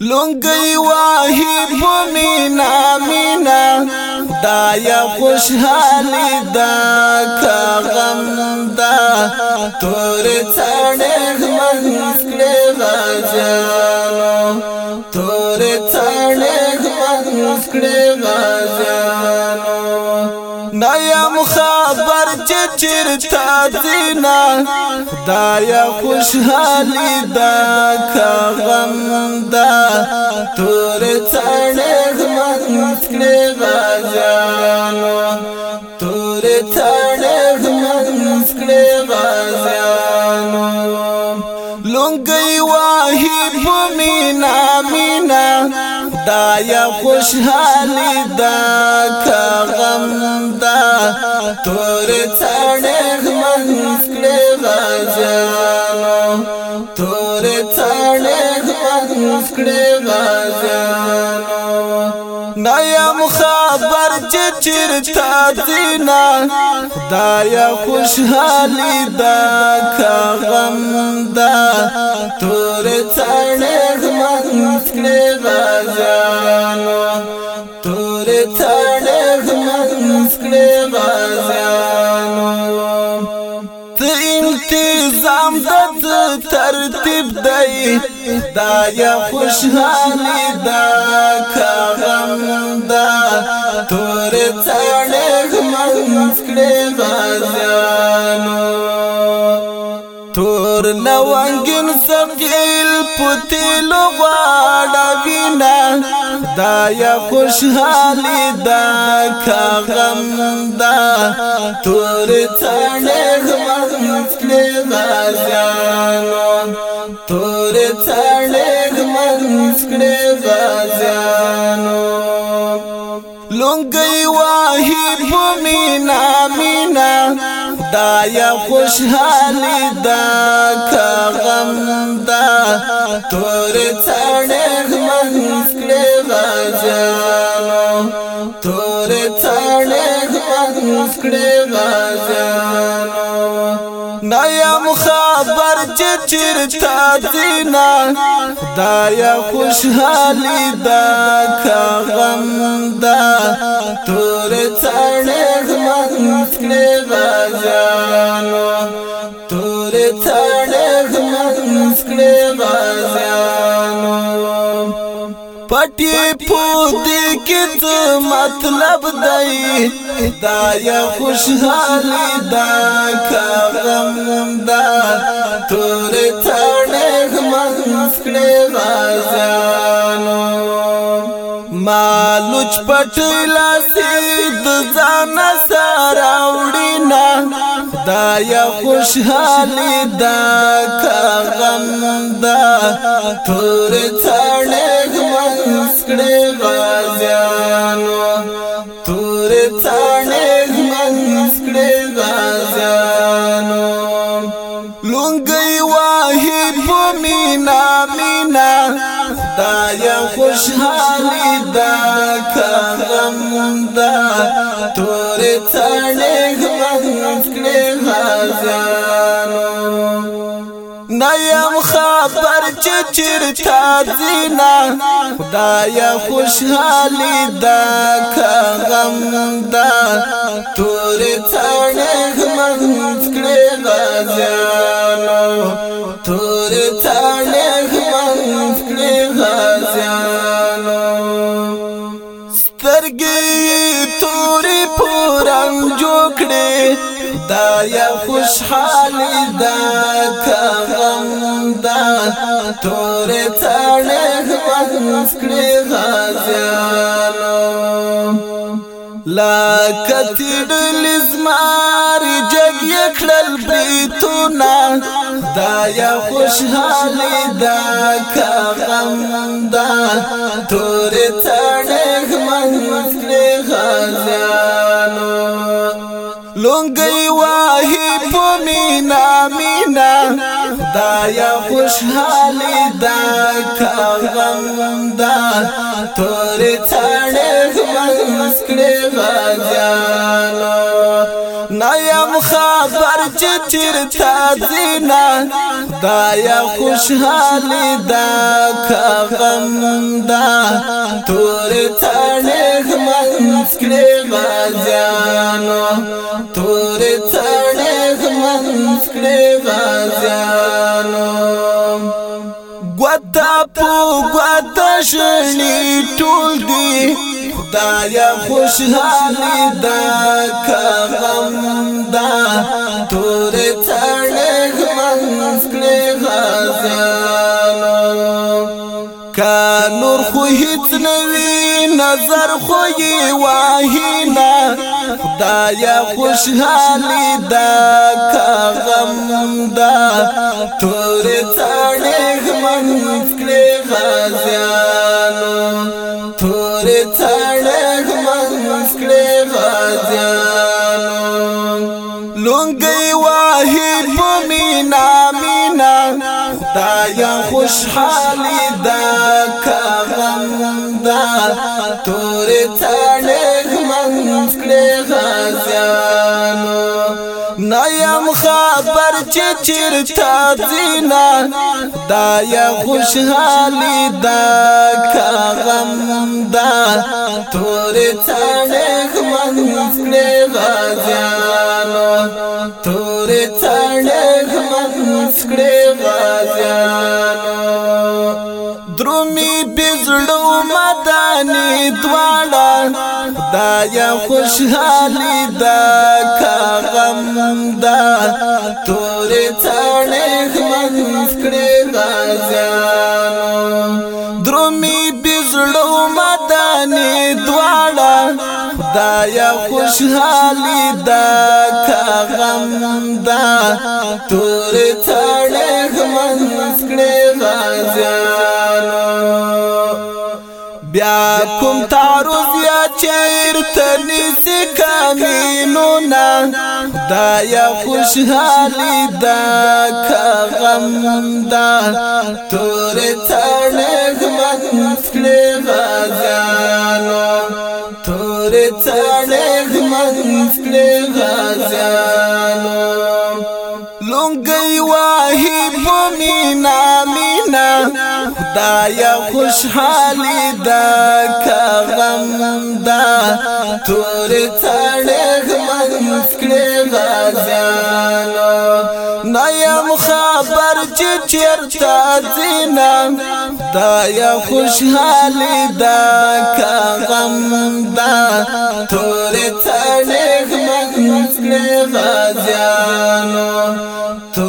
لونګي واهي بمینا مینا خدایا خوشحالي دا کا غم دا تور څړې غمنس کړې غاجانو تور څړې غمنس کړې غاجانو کم خبر چې چرتا دینا خدایا خوشحالي دا کغم دا تور څړې غمن کړې غزانو تور څړې غمن کړې غزانو لونګي واهي په مینا می دا یا خوشحالی دا که غم دا تور چانیخ منز کڑی غازیانو تور چانیخ منز کڑی غازیانو چې چرتا دینا خدایا خوشحالي دا کا غم دا تور څړې غمن کړې راځانو تور څړې غمن کړې راځانو تنظیم د ترتیب دی خدایا خوشحالي دا تور تاړې غمنځ کړې غازیانو تور لونګین سقیل پوتې لوغاړه وینا خدایا خوشحالي دا کا غم دا تور تاړې غمنځ کړې غازیانو تور تاړې غمنځ کړې غازیانو حبیب مینا مینا دایا خوشحالی دا که غم دا تور تڑیخ منز کلی غازانو تور تڑیخ منز کلی غازانو نایم خبر چې چرتا دینا خدایا خوشحالی دا તુરે તને ખુમન સ્નેવઝાન તુરે તને ખુમન સ્નેવઝાન પટી પૂદી કે તુ મતલબ દઈ હદાયા ખુશહાલી દકાબ લમ દાદ તુરે તને ખુમન સ્નેવઝાન ما لوچ پټی لاسې د ځان سره وړینا خدای خوشحالي دا کغم دا تور څړې منسکړې غازیانو تور څړې منسکړې غازیانو لونګي واهي په مینا مینا دا یا خوشحالی دا کغم دا تور تړې غوږ کړې هزار نیم خبر چې چرتا دینا خدایا خوشحالی دا کغم دا تور سترګې تورې پورنګ جوړې دا یا خوشحالي دا کغم دا تورې تړې غوښ کړې غازیانو لا کتړل زمار جگ یکړل بریتونا دا یا خوشحالي دا کغم دا تورې تړې لونګي واهي په مینا مینا خدایا خوشحالي دا کاغم دا تور څړې منس کړې غاجانو نیم خبر چې چیرتا زینا خدایا خوشحالي دا کاغم دا تور څړې منس لاس کړي غازیانو تور څړې زمنس کړي غازیانو ګوتا په ګوتا شلي ټول دي خدایا خوشحالي دا کغم دا تور څړې زمنس کړي غازیانو کا نور خو هیڅ نه وی نظر خوې واهینا خدایا خوشحالي دا کا غم دا تور تړې غمن کړې غازیانو تور تړې غمن کړې غازیانو لونګي واهي په مینا مینا خدایا خوشحالي دا تړل منځ کړې غازیانو نیم خبر چې چرتا زینا دا یا خوشحالی دا کا غم دا تور تړل منځ کړې غازیانو تور تړل یا خوشحالی دا کا غم دا تورې څړې غمنس کړې غازیانو درومي بزړو مداني دواړه خدایا خوشحالی دا کا غم دا تورې څړې غمنس کړې غازیانو بیا کوم تعرض چیرته نسی کامینو نا دا یا خوشحالی دا کا غم دا تور تړنګ من کړي غازانو تور تړنګ من کړي غازانو دا یا خوشحالی دا که غم دا توری تاڑیخ منفکلی غازیانو نیم خبر چی چرتا زینا دا یا خوشحالی دا که غم دا توری تاڑیخ منفکلی غازیانو